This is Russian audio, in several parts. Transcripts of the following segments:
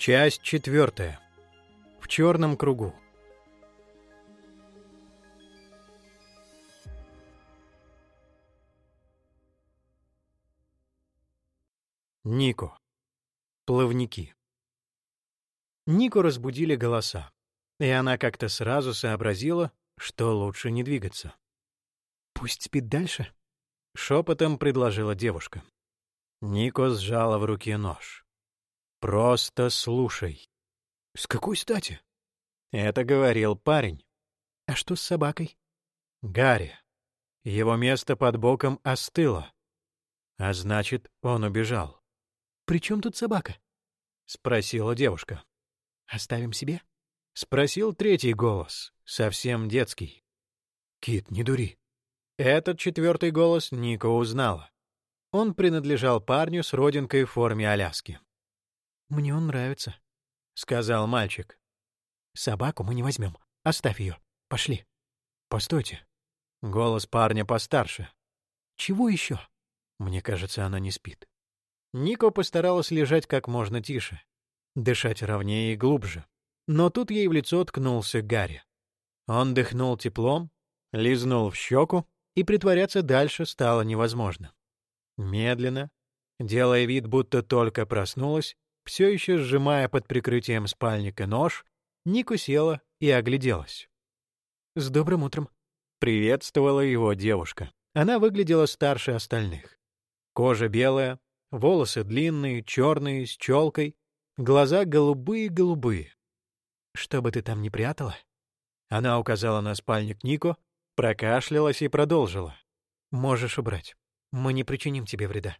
Часть четвертая. В черном кругу. Нико. Плавники. Нику разбудили голоса, и она как-то сразу сообразила, что лучше не двигаться. «Пусть спит дальше», — шепотом предложила девушка. Нико сжала в руке нож. «Просто слушай». «С какой стати?» Это говорил парень. «А что с собакой?» «Гарри. Его место под боком остыло. А значит, он убежал». «При чем тут собака?» — спросила девушка. «Оставим себе?» — спросил третий голос, совсем детский. «Кит, не дури». Этот четвертый голос Ника узнала. Он принадлежал парню с родинкой в форме Аляски. «Мне он нравится», — сказал мальчик. «Собаку мы не возьмем. Оставь ее. Пошли». «Постойте». Голос парня постарше. «Чего еще?» Мне кажется, она не спит. Нико постаралась лежать как можно тише, дышать ровнее и глубже. Но тут ей в лицо ткнулся Гарри. Он дыхнул теплом, лизнул в щеку, и притворяться дальше стало невозможно. Медленно, делая вид, будто только проснулась, все еще сжимая под прикрытием спальника нож, Нику села и огляделась. «С добрым утром», — приветствовала его девушка. Она выглядела старше остальных. Кожа белая, Волосы длинные, черные, с челкой, глаза голубые-голубые. «Что бы ты там ни прятала?» Она указала на спальник Нико, прокашлялась и продолжила. «Можешь убрать. Мы не причиним тебе вреда».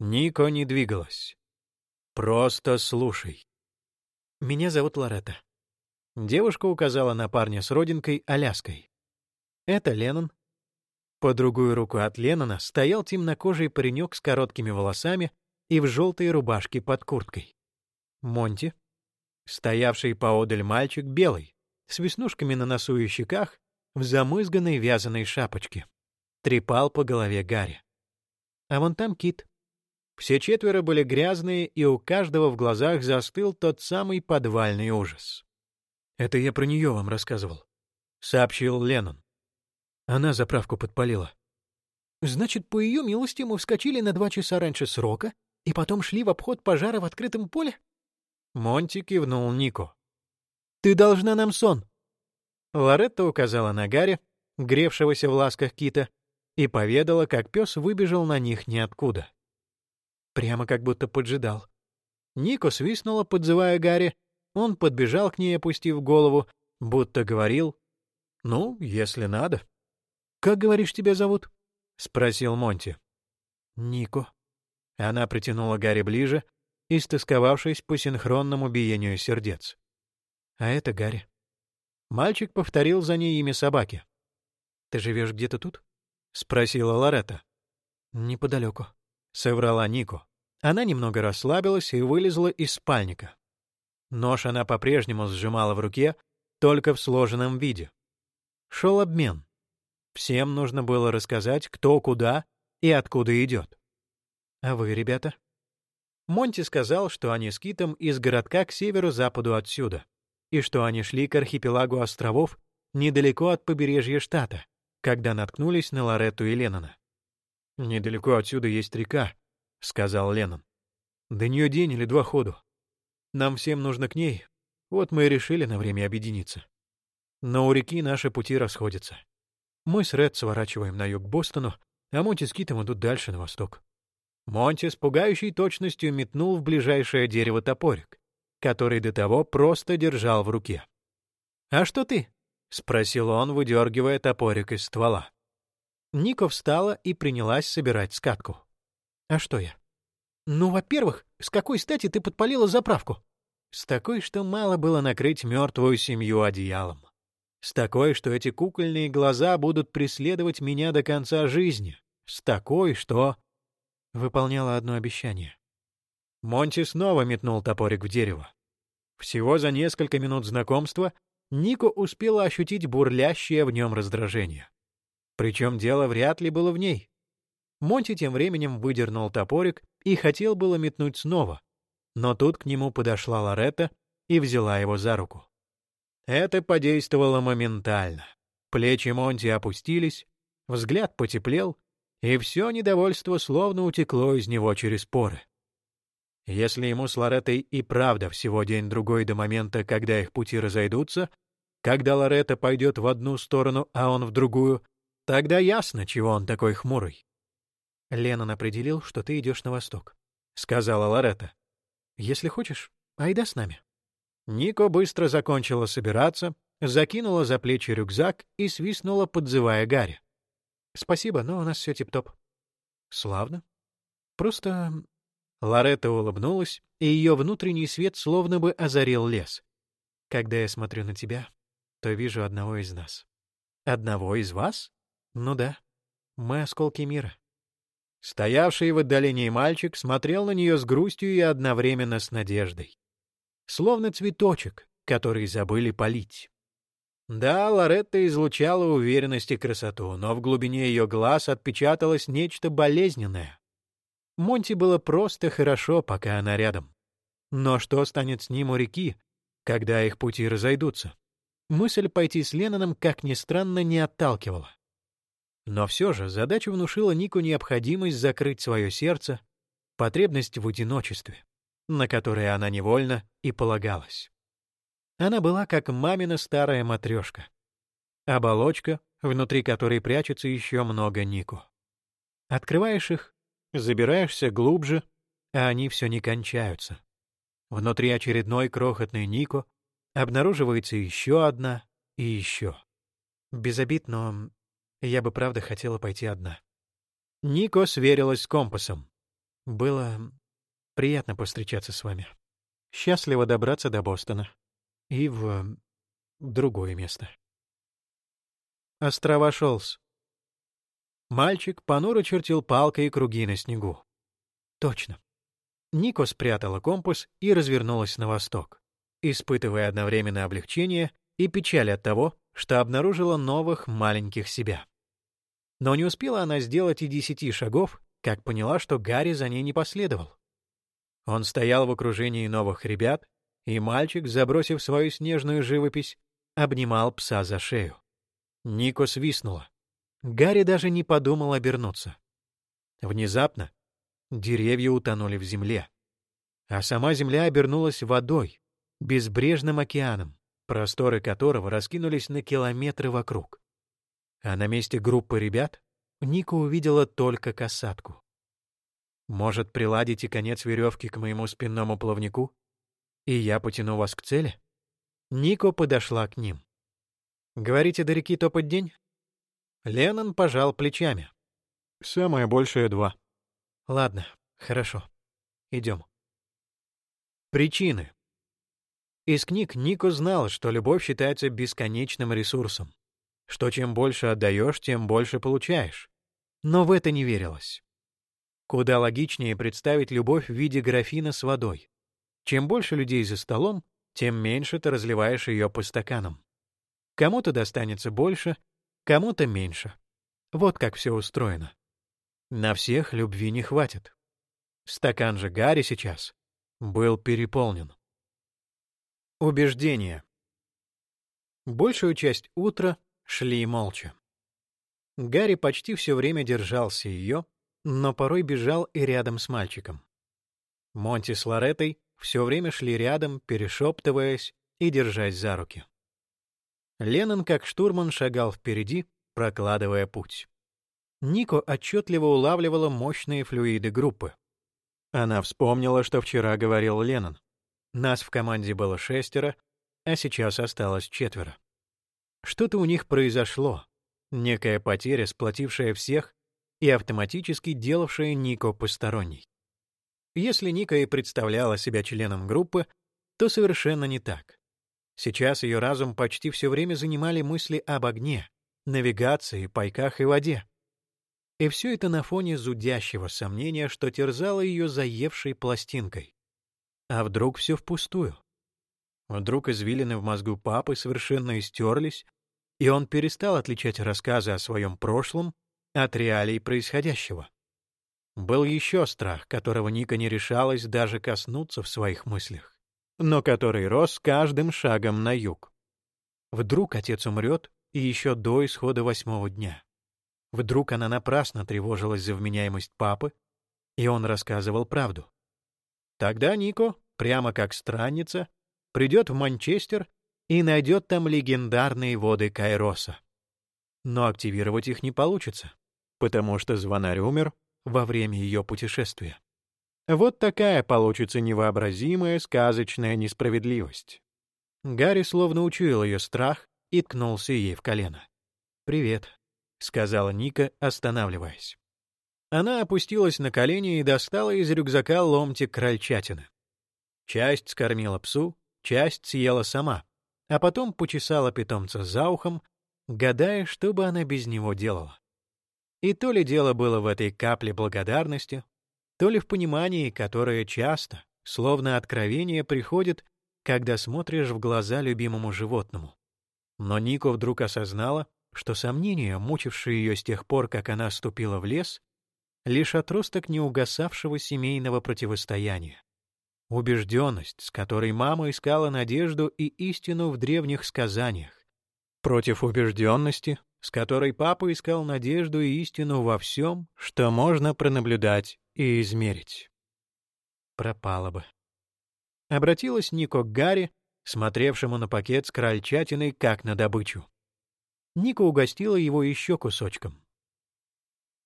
Нико не двигалась. «Просто слушай». «Меня зовут Лоретта». Девушка указала на парня с родинкой Аляской. «Это Леннон, по другую руку от Леннона стоял темнокожий паренек с короткими волосами и в желтой рубашке под курткой. Монти. Стоявший поодаль мальчик белый, с веснушками на носу и щеках, в замызганной вязаной шапочке. Трепал по голове Гарри. А вон там кит. Все четверо были грязные, и у каждого в глазах застыл тот самый подвальный ужас. «Это я про нее вам рассказывал», — сообщил Леннон. Она заправку подпалила. Значит, по ее милости мы вскочили на два часа раньше срока и потом шли в обход пожара в открытом поле? Монти кивнул Нико. Ты должна нам сон. Лоретта указала на Гарри, гревшегося в ласках кита, и поведала, как пес выбежал на них ниоткуда. Прямо как будто поджидал. Нико свистнула, подзывая Гарри. Он подбежал к ней, опустив голову, будто говорил, «Ну, если надо». «Как, говоришь, тебя зовут?» — спросил Монти. «Нико». Она притянула Гарри ближе, истосковавшись по синхронному биению сердец. «А это Гарри». Мальчик повторил за ней имя собаки. «Ты живешь где-то тут?» — спросила Лоретта. «Неподалеку», — соврала Нико. Она немного расслабилась и вылезла из спальника. Нож она по-прежнему сжимала в руке, только в сложенном виде. Шел обмен. Всем нужно было рассказать, кто куда и откуда идет. А вы, ребята? Монти сказал, что они с Китом из городка к северо-западу отсюда, и что они шли к архипелагу островов недалеко от побережья штата, когда наткнулись на Лоретту и Леннона. «Недалеко отсюда есть река», — сказал Леннон. «До нее день или два ходу. Нам всем нужно к ней, вот мы и решили на время объединиться. Но у реки наши пути расходятся. Мы с Ред сворачиваем на юг Бостону, а Монти с Китом идут дальше, на восток. Монти с пугающей точностью метнул в ближайшее дерево топорик, который до того просто держал в руке. «А что ты?» — спросил он, выдергивая топорик из ствола. Ника встала и принялась собирать скатку. «А что я?» «Ну, во-первых, с какой стати ты подпалила заправку?» «С такой, что мало было накрыть мертвую семью одеялом. С такой, что эти кукольные глаза будут преследовать меня до конца жизни. С такой, что... Выполняла одно обещание. Монти снова метнул топорик в дерево. Всего за несколько минут знакомства Нико успела ощутить бурлящее в нем раздражение. Причем дело вряд ли было в ней. Монти тем временем выдернул топорик и хотел было метнуть снова. но тут к нему подошла Лоретта и взяла его за руку. Это подействовало моментально. Плечи Монти опустились, взгляд потеплел, и все недовольство словно утекло из него через поры. Если ему с Лореттой и правда всего день-другой до момента, когда их пути разойдутся, когда Лоретта пойдет в одну сторону, а он в другую, тогда ясно, чего он такой хмурый. «Леннон определил, что ты идешь на восток», — сказала Лоретта. «Если хочешь, айда с нами». Нико быстро закончила собираться, закинула за плечи рюкзак и свистнула, подзывая Гарри. «Спасибо, но у нас все тип-топ». «Славно. Просто Лоретта улыбнулась, и ее внутренний свет словно бы озарил лес. «Когда я смотрю на тебя, то вижу одного из нас». «Одного из вас?» «Ну да. Мы осколки мира». Стоявший в отдалении мальчик смотрел на нее с грустью и одновременно с надеждой. Словно цветочек, который забыли полить. Да, Лоретта излучала уверенность и красоту, но в глубине ее глаз отпечаталось нечто болезненное. Монти было просто хорошо, пока она рядом. Но что станет с ним у реки, когда их пути разойдутся? Мысль пойти с Ленноном, как ни странно, не отталкивала. Но все же задача внушила Нику необходимость закрыть свое сердце, потребность в одиночестве, на которое она невольно и полагалась. Она была как мамина старая матрешка. Оболочка, внутри которой прячется еще много Нику. Открываешь их, Забираешься глубже, а они все не кончаются. Внутри очередной крохотной Нико обнаруживается еще одна и еще. Без обид, но я бы правда хотела пойти одна. Нико сверилась с компасом. Было приятно повстречаться с вами. Счастливо добраться до Бостона. И в другое место. Острова Шолс. Мальчик понуро чертил палкой круги на снегу. Точно. Нико спрятала компас и развернулась на восток, испытывая одновременно облегчение и печаль от того, что обнаружила новых маленьких себя. Но не успела она сделать и десяти шагов, как поняла, что Гарри за ней не последовал. Он стоял в окружении новых ребят, и мальчик, забросив свою снежную живопись, обнимал пса за шею. Нико свистнула. Гарри даже не подумал обернуться. Внезапно деревья утонули в земле, а сама земля обернулась водой, безбрежным океаном, просторы которого раскинулись на километры вокруг. А на месте группы ребят Ника увидела только касатку. «Может, приладите конец веревки к моему спинному плавнику, и я потяну вас к цели?» Нико подошла к ним. «Говорите, до реки топать день?» Леннон пожал плечами. «Самое большее два». «Ладно, хорошо. Идем». Причины. Из книг Нико знал, что любовь считается бесконечным ресурсом, что чем больше отдаешь, тем больше получаешь. Но в это не верилось. Куда логичнее представить любовь в виде графина с водой. Чем больше людей за столом, тем меньше ты разливаешь ее по стаканам. Кому-то достанется больше, кому-то меньше. Вот как все устроено. На всех любви не хватит. Стакан же Гарри сейчас был переполнен. Убеждение. Большую часть утра шли молча. Гарри почти все время держался ее, но порой бежал и рядом с мальчиком. Монти с Лореттой все время шли рядом, перешептываясь и держась за руки. Леннон, как штурман, шагал впереди, прокладывая путь. Нико отчетливо улавливала мощные флюиды группы. Она вспомнила, что вчера говорил Леннон. Нас в команде было шестеро, а сейчас осталось четверо. Что-то у них произошло, некая потеря, сплотившая всех и автоматически делавшая Нико посторонней. Если Ника и представляла себя членом группы, то совершенно не так. Сейчас ее разум почти все время занимали мысли об огне, навигации, пайках и воде. И все это на фоне зудящего сомнения, что терзало ее заевшей пластинкой. А вдруг все впустую? Вдруг извилины в мозгу папы совершенно истерлись, и он перестал отличать рассказы о своем прошлом от реалий происходящего. Был еще страх, которого Ника не решалась даже коснуться в своих мыслях, но который рос каждым шагом на юг. Вдруг отец умрет, и еще до исхода восьмого дня. Вдруг она напрасно тревожилась за вменяемость папы, и он рассказывал правду. Тогда Нико, прямо как странница, придет в Манчестер и найдет там легендарные воды Кайроса. Но активировать их не получится, потому что звонарь умер во время ее путешествия. Вот такая получится невообразимая сказочная несправедливость. Гарри словно учуял ее страх и ткнулся ей в колено. «Привет», — сказала Ника, останавливаясь. Она опустилась на колени и достала из рюкзака ломтик крольчатины. Часть скормила псу, часть съела сама, а потом почесала питомца за ухом, гадая, что бы она без него делала. И то ли дело было в этой капле благодарности, то ли в понимании, которое часто, словно откровение, приходит, когда смотришь в глаза любимому животному. Но Нико вдруг осознала, что сомнения, мучившие ее с тех пор, как она ступила в лес, лишь отросток неугасавшего семейного противостояния. Убежденность, с которой мама искала надежду и истину в древних сказаниях, против убежденности, с которой папа искал надежду и истину во всем, что можно пронаблюдать и измерить. Пропала бы. Обратилась Нико к Гарри, смотревшему на пакет с крольчатиной как на добычу. Ника угостила его еще кусочком.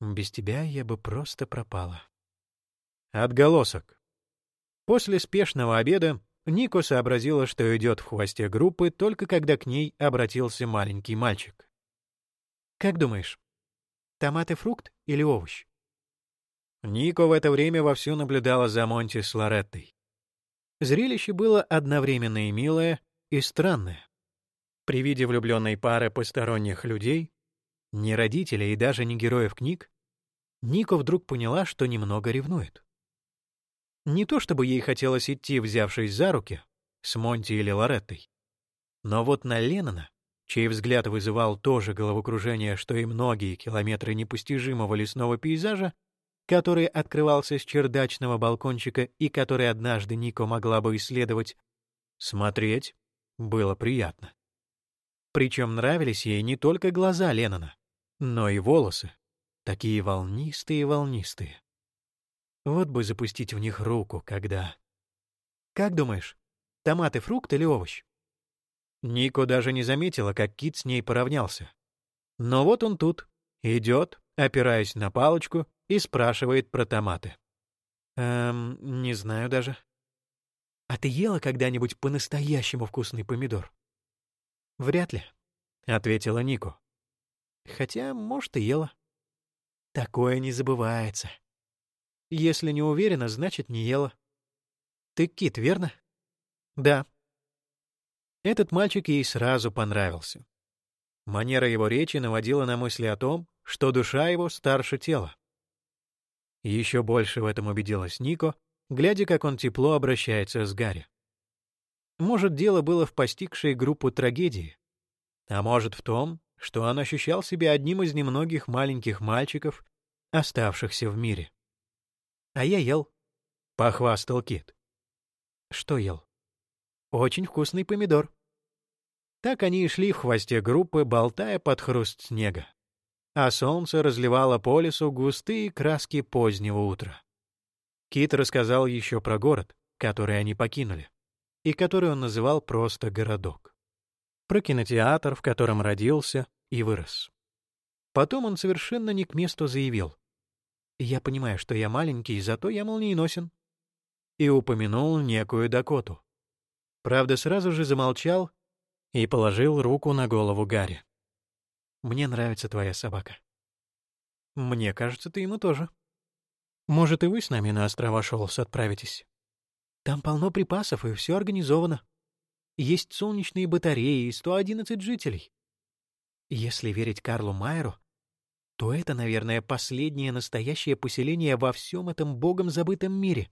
Без тебя я бы просто пропала. Отголосок. После спешного обеда Нико сообразила, что идет в хвосте группы, только когда к ней обратился маленький мальчик. «Как думаешь, томат и фрукт или овощ?» Нико в это время вовсю наблюдала за Монти с Лореттой. Зрелище было одновременно и милое, и странное. При виде влюбленной пары посторонних людей ни родителей и даже не героев книг, Нико вдруг поняла, что немного ревнует. Не то чтобы ей хотелось идти, взявшись за руки, с Монти или Лореттой. Но вот на Леннона, чей взгляд вызывал то же головокружение, что и многие километры непостижимого лесного пейзажа, который открывался с чердачного балкончика и который однажды Нико могла бы исследовать, смотреть было приятно. Причем нравились ей не только глаза Леннона, но и волосы, такие волнистые-волнистые. Вот бы запустить в них руку, когда... Как думаешь, томат и фрукт или овощ? Нико даже не заметила, как Кит с ней поравнялся. Но вот он тут, идет, опираясь на палочку, и спрашивает про томаты. Эм, не знаю даже. А ты ела когда-нибудь по-настоящему вкусный помидор? Вряд ли, — ответила Нико. Хотя, может, и ела. Такое не забывается. Если не уверена, значит, не ела. Ты кит, верно? Да. Этот мальчик ей сразу понравился. Манера его речи наводила на мысли о том, что душа его старше тела. Еще больше в этом убедилась Нико, глядя, как он тепло обращается с Гарри. Может, дело было в постигшей группу трагедии, а может в том, что он ощущал себя одним из немногих маленьких мальчиков, оставшихся в мире. «А я ел», — похвастал Кит. «Что ел?» «Очень вкусный помидор». Так они и шли в хвосте группы, болтая под хруст снега. А солнце разливало по лесу густые краски позднего утра. Кит рассказал еще про город, который они покинули, и который он называл просто городок про кинотеатр, в котором родился и вырос. Потом он совершенно не к месту заявил. «Я понимаю, что я маленький, зато я молниеносен». И упомянул некую Дакоту. Правда, сразу же замолчал и положил руку на голову Гарри. «Мне нравится твоя собака». «Мне кажется, ты ему тоже». «Может, и вы с нами на острова Шолс отправитесь?» «Там полно припасов, и все организовано», есть солнечные батареи и 111 жителей. Если верить Карлу Майеру, то это, наверное, последнее настоящее поселение во всем этом богом забытом мире.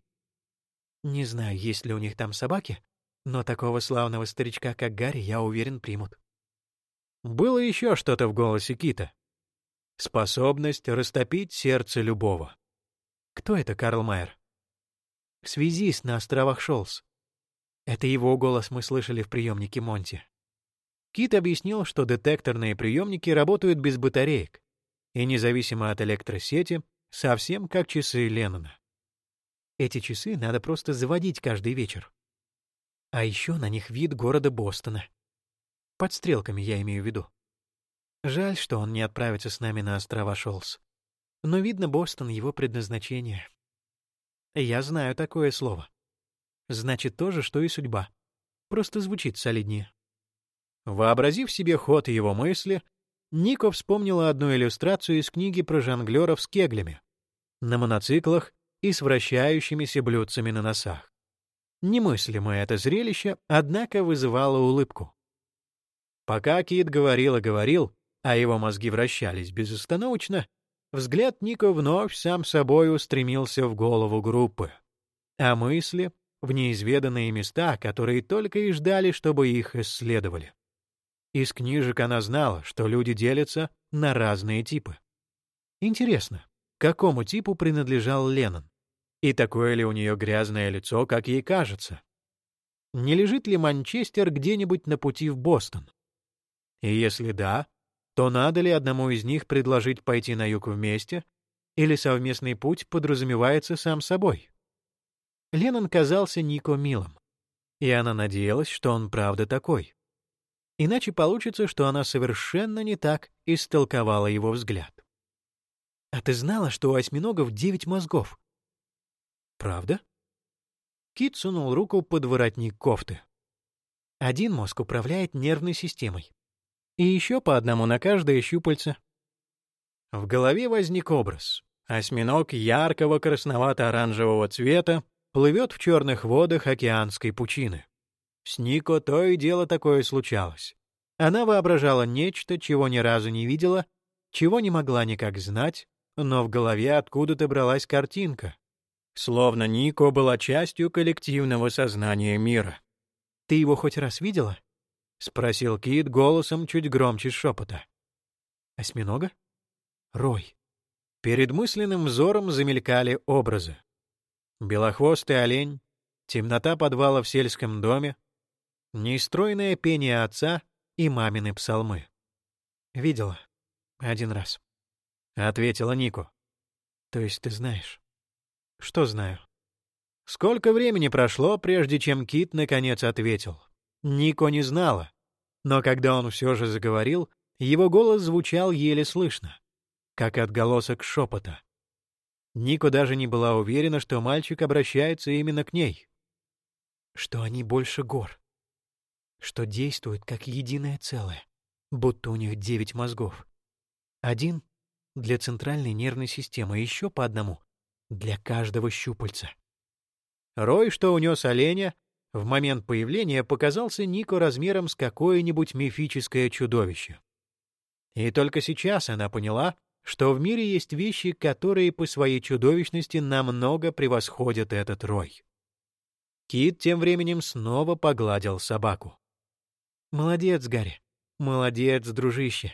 Не знаю, есть ли у них там собаки, но такого славного старичка, как Гарри, я уверен, примут. Было еще что-то в голосе Кита. Способность растопить сердце любого. Кто это Карл Майер? Связист на островах Шолс. Это его голос мы слышали в приемнике Монти. Кит объяснил, что детекторные приемники работают без батареек и независимо от электросети, совсем как часы Леннона. Эти часы надо просто заводить каждый вечер. А еще на них вид города Бостона. Под стрелками я имею в виду. Жаль, что он не отправится с нами на острова Шолс. Но видно, Бостон — его предназначение. Я знаю такое слово. Значит, то же, что и судьба. Просто звучит солиднее. Вообразив себе ход его мысли, Нико вспомнила одну иллюстрацию из книги про жонглеров с кеглями, на моноциклах и с вращающимися блюдцами на носах. Немыслимое это зрелище, однако вызывало улыбку. Пока Кит говорил и говорил, а его мозги вращались безостановочно, взгляд Нико вновь сам собой устремился в голову группы, а мысли — в неизведанные места, которые только и ждали, чтобы их исследовали. Из книжек она знала, что люди делятся на разные типы. Интересно, какому типу принадлежал Леннон? И такое ли у нее грязное лицо, как ей кажется? Не лежит ли Манчестер где-нибудь на пути в Бостон? И если да, то надо ли одному из них предложить пойти на юг вместе, или совместный путь подразумевается сам собой? Леннон казался Нико милым, и она надеялась, что он правда такой. Иначе получится, что она совершенно не так истолковала его взгляд. «А ты знала, что у осьминогов девять мозгов?» «Правда?» Кит сунул руку под воротник кофты. Один мозг управляет нервной системой, и еще по одному на каждое щупальце. В голове возник образ. Осьминог яркого красновато-оранжевого цвета плывет в черных водах океанской пучины. С Нико то и дело такое случалось. Она воображала нечто, чего ни разу не видела, чего не могла никак знать, но в голове откуда-то бралась картинка. Словно Нико была частью коллективного сознания мира. «Ты его хоть раз видела?» — спросил Кит голосом чуть громче шепота. «Осьминога? Рой». Перед мысленным взором замелькали образы. Белохвостый олень, темнота подвала в сельском доме, нестройное пение отца и мамины псалмы. «Видела. Один раз», — ответила Нико. «То есть ты знаешь?» «Что знаю?» Сколько времени прошло, прежде чем Кит наконец ответил? Нико не знала, но когда он все же заговорил, его голос звучал еле слышно, как отголосок шепота. Нико даже не была уверена, что мальчик обращается именно к ней. Что они больше гор. Что действуют как единое целое, будто у них девять мозгов. Один — для центральной нервной системы, еще по одному — для каждого щупальца. Рой, что унес оленя, в момент появления показался Нико размером с какое-нибудь мифическое чудовище. И только сейчас она поняла, что в мире есть вещи, которые по своей чудовищности намного превосходят этот рой. Кит тем временем снова погладил собаку. «Молодец, Гарри. Молодец, дружище.